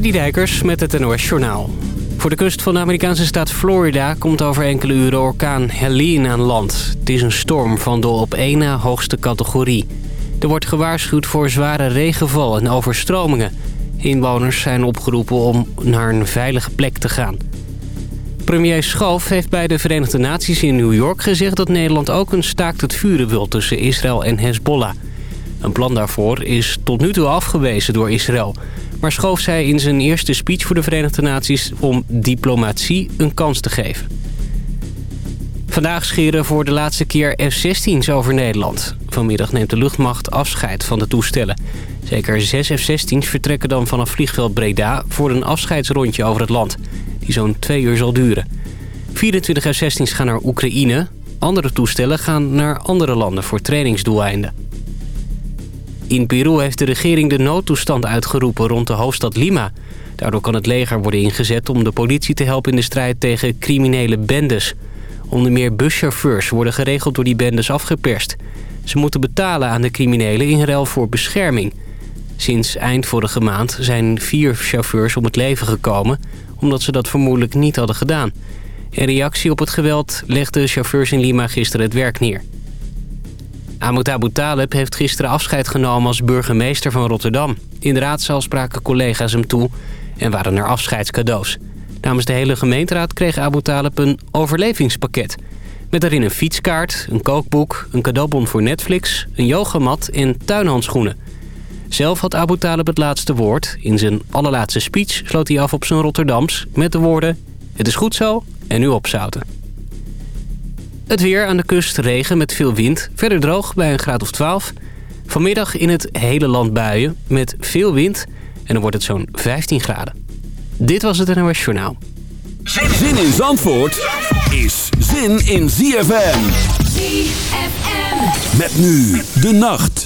Dijkers met het NOS Journaal. Voor de kust van de Amerikaanse staat Florida komt over enkele uren orkaan Helene aan land. Het is een storm van de op één na hoogste categorie. Er wordt gewaarschuwd voor zware regenval en overstromingen. Inwoners zijn opgeroepen om naar een veilige plek te gaan. Premier Schoof heeft bij de Verenigde Naties in New York gezegd... dat Nederland ook een staakt het vuren wil tussen Israël en Hezbollah. Een plan daarvoor is tot nu toe afgewezen door Israël... Maar schoof zij in zijn eerste speech voor de Verenigde Naties om diplomatie een kans te geven. Vandaag scheren voor de laatste keer F-16's over Nederland. Vanmiddag neemt de luchtmacht afscheid van de toestellen. Zeker zes F-16's vertrekken dan vanaf vliegveld Breda... voor een afscheidsrondje over het land, die zo'n twee uur zal duren. 24 F-16's gaan naar Oekraïne. Andere toestellen gaan naar andere landen voor trainingsdoeleinden. In Peru heeft de regering de noodtoestand uitgeroepen rond de hoofdstad Lima. Daardoor kan het leger worden ingezet om de politie te helpen in de strijd tegen criminele bendes. Onder meer buschauffeurs worden geregeld door die bendes afgeperst. Ze moeten betalen aan de criminelen in ruil voor bescherming. Sinds eind vorige maand zijn vier chauffeurs om het leven gekomen... omdat ze dat vermoedelijk niet hadden gedaan. In reactie op het geweld legden chauffeurs in Lima gisteren het werk neer. Ahmed Abu Talib heeft gisteren afscheid genomen als burgemeester van Rotterdam. In de raadzaal spraken collega's hem toe en waren er afscheidscadeaus. Namens de hele gemeenteraad kreeg Abu Talib een overlevingspakket. Met daarin een fietskaart, een kookboek, een cadeaubon voor Netflix, een yogamat en tuinhandschoenen. Zelf had Abu Talib het laatste woord. In zijn allerlaatste speech sloot hij af op zijn Rotterdams met de woorden... Het is goed zo en nu opzouten. Het weer aan de kust, regen met veel wind. Verder droog bij een graad of 12. Vanmiddag in het hele land buien met veel wind. En dan wordt het zo'n 15 graden. Dit was het NOS Journaal. Zin in Zandvoort is zin in ZFM. ZFM. Met nu de nacht.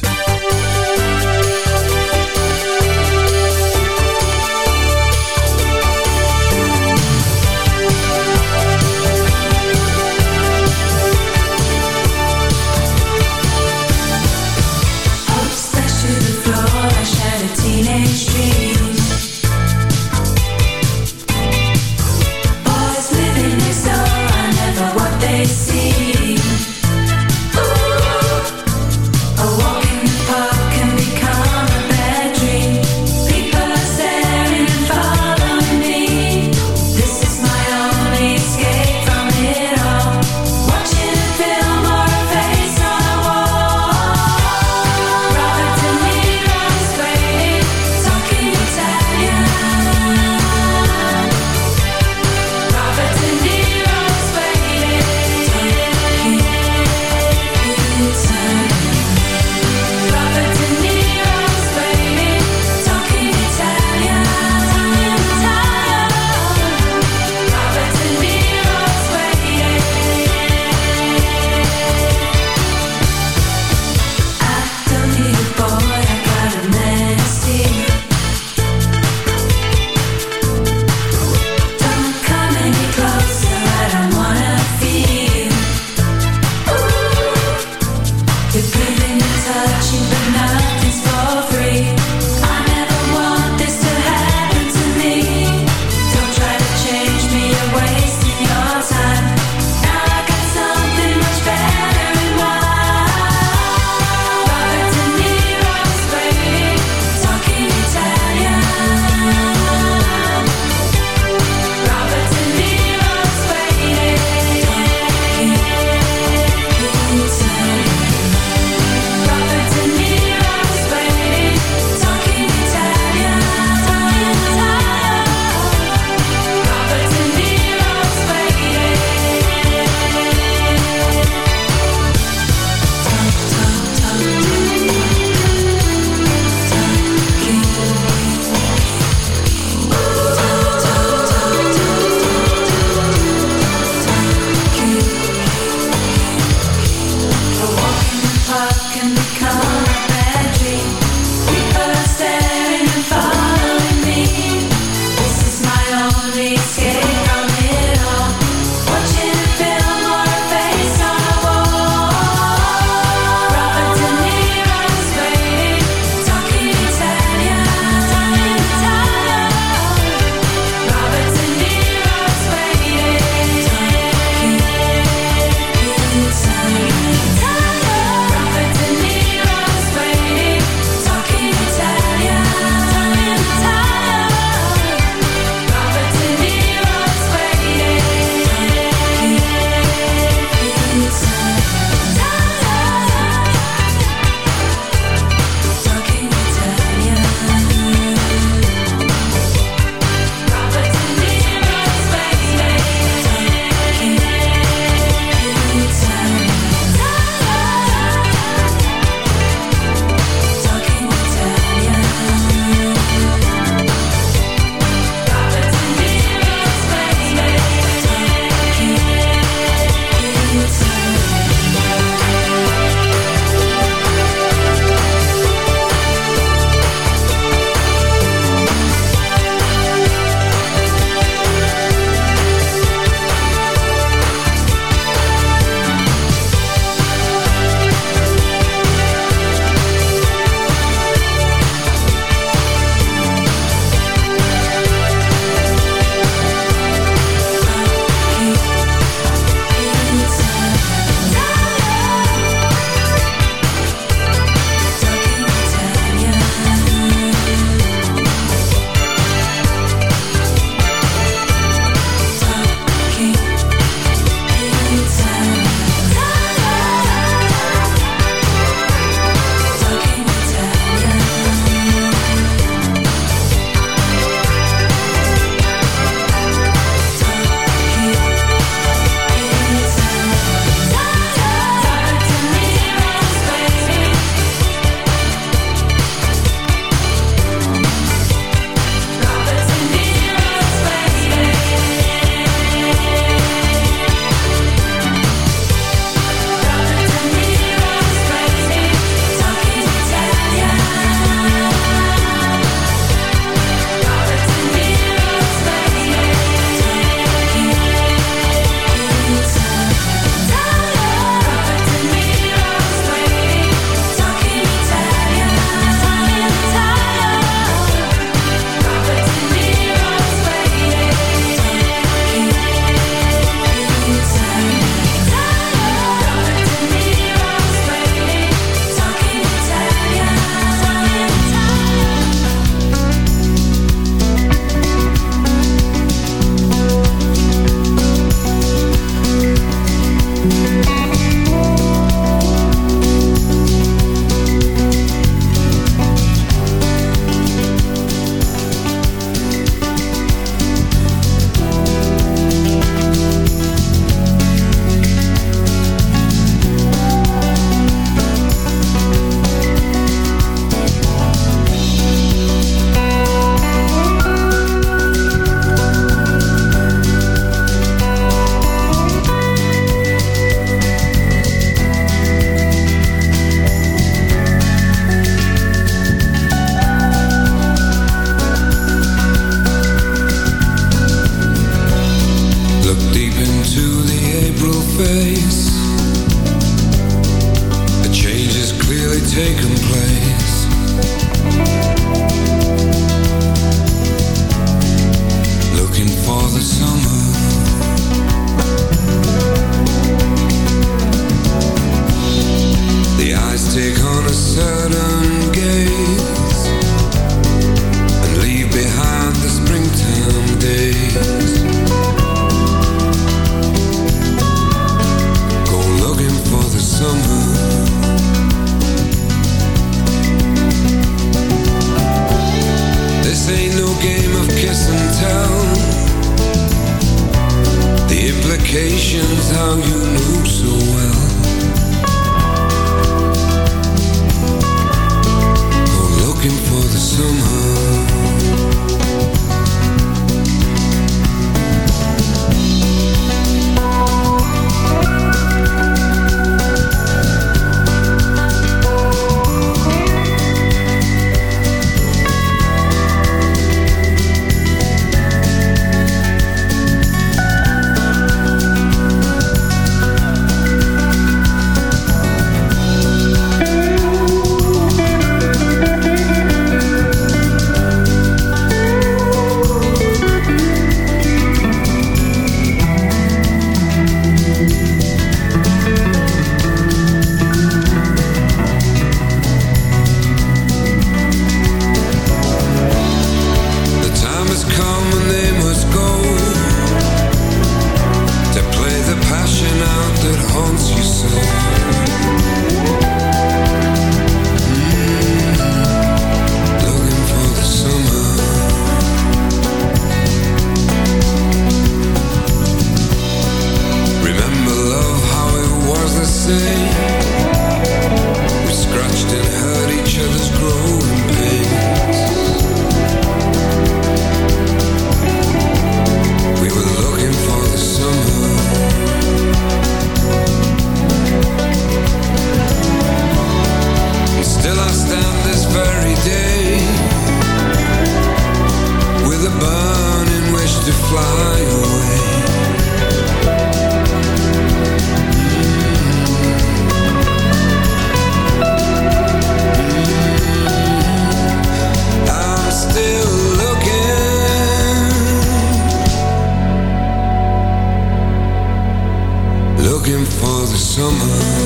summer.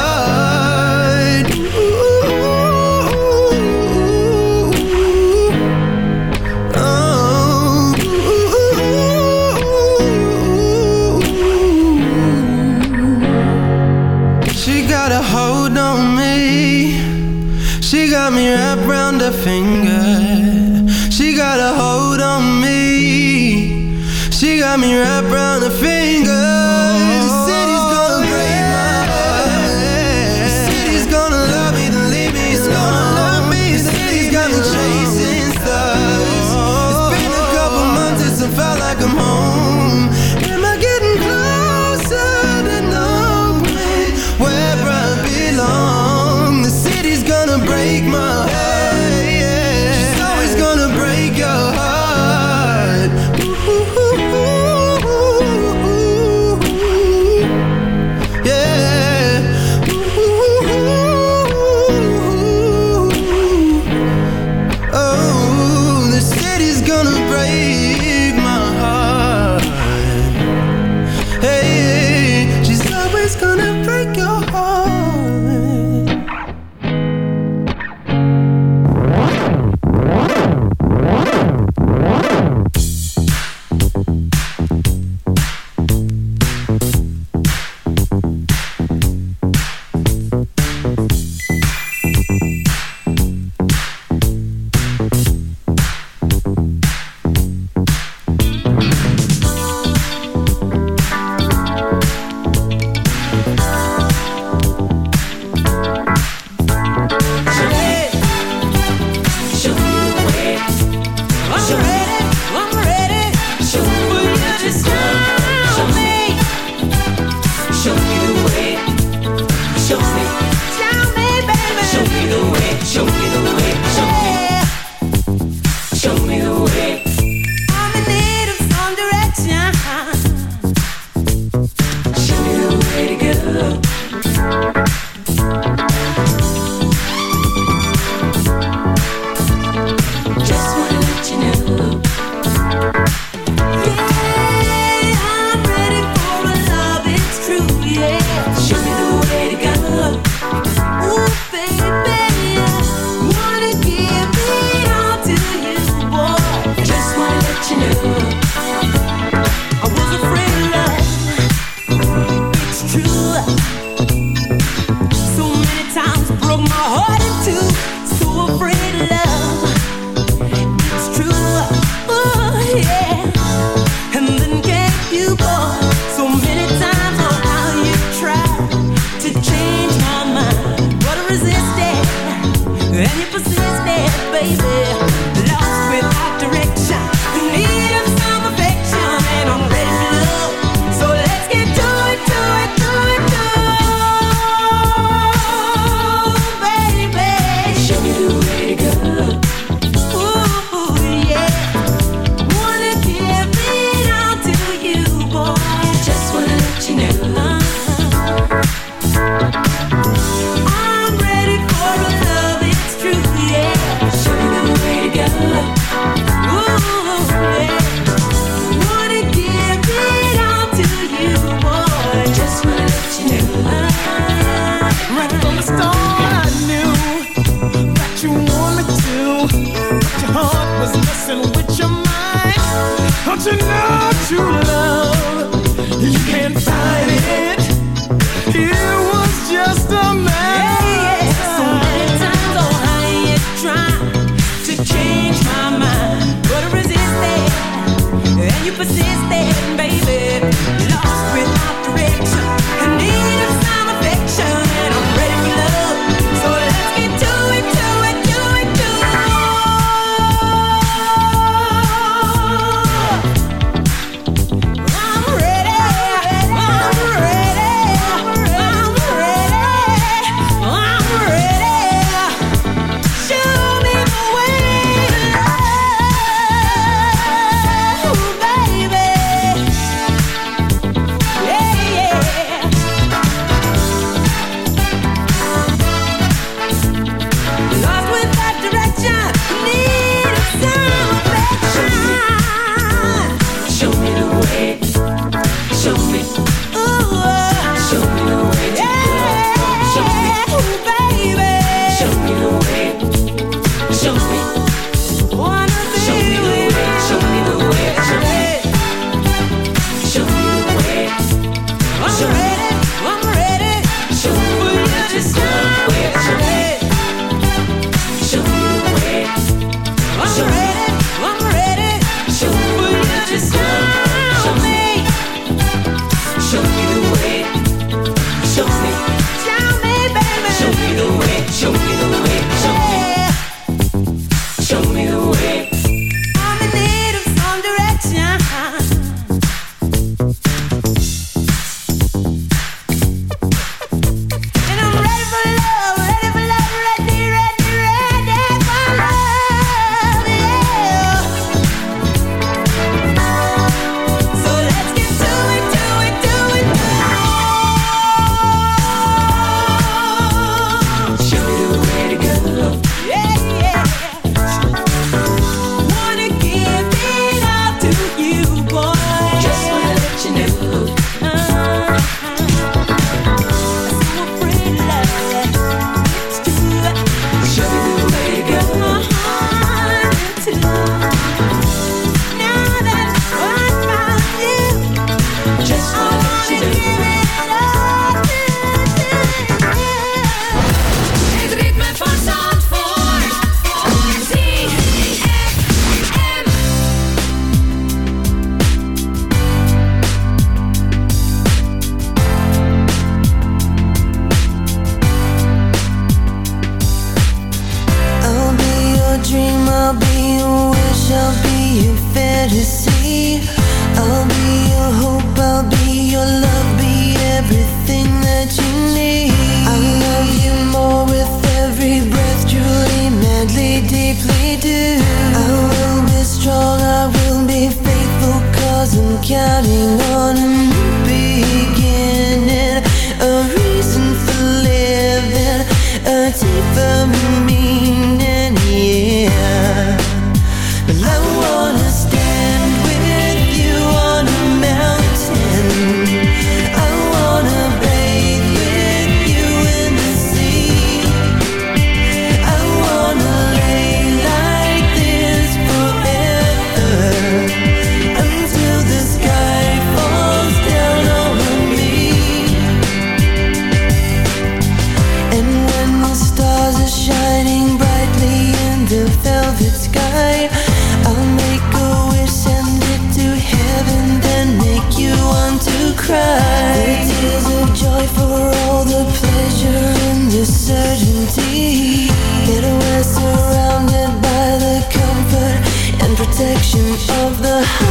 of the